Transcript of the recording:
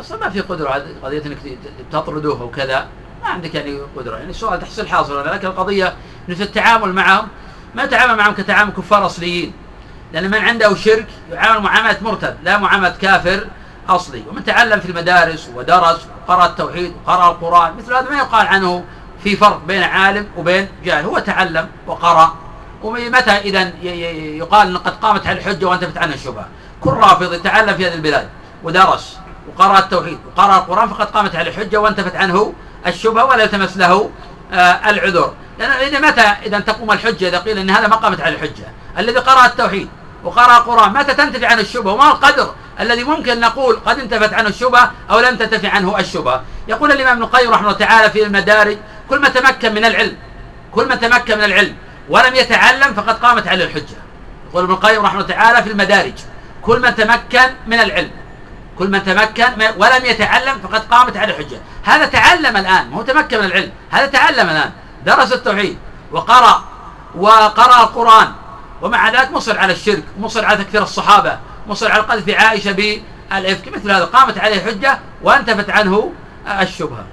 أصلا ما في قدرة هذه قضية إنك تطردوه وكذا. ما عندك يعني قدرة. يعني السؤال تحصيل حاصل لكن القضية انه في التعامل معهم ما يتعامل معهم كتعامل كفار أصليين. لأن من عنده شرك يعامل معامله مرتد لا معامله كافر أصلي. ومن تعلم في المدارس ودرس وقرأ التوحيد وقرأ القرآن مثل هذا ما يقال عنه في فرق بين عالم وبين جاهل. هو تعلم وقرأ. ومتى اذا يقال إن قد قامت على الحجة وأنتفت عنها الشبهة؟ كل رافض يتعلم في هذه البلاد ودرس. وقرأ التوحيد. وقرأ القرآن فقد قامت عليه الحجة وانتفت عنه الشبهة ولا يلتمس له آه العذر لأن متى إذا تقوم الحجة إذا قيل أن هذا ما قامت عليه الحجة؟ الذي قرأ التوحيد وقرأ القرآن متى تنتفي عنه الشبهة؟ وما القدر الذي ممكن نقول قد انتفت عنه الشبهة أو لم تنتفي عنه الشبهة؟ يقول الإمام ابن القيم رحمه الله تعالى في المدارج كل ما تمكن من العلم كل من تمكن من العلم ولم يتعلم فقد قامت عليه الحجة. يقول ابن القيم رحمه الله تعالى في المدارج كل من تمكن من العلم كل من تمكن ولم يتعلم فقد قامت عليه الحجة هذا تعلم الآن ما هو تمكن من العلم. هذا تعلم الآن. درس التوحيد وقرأ وقرأ القرآن. ومع ذلك مصر على الشرك مصر على تكفير الصحابة مصر على قذف عائشة بالإفك. مثل هذا قامت عليه حجة وانتفت عنه الشبهة.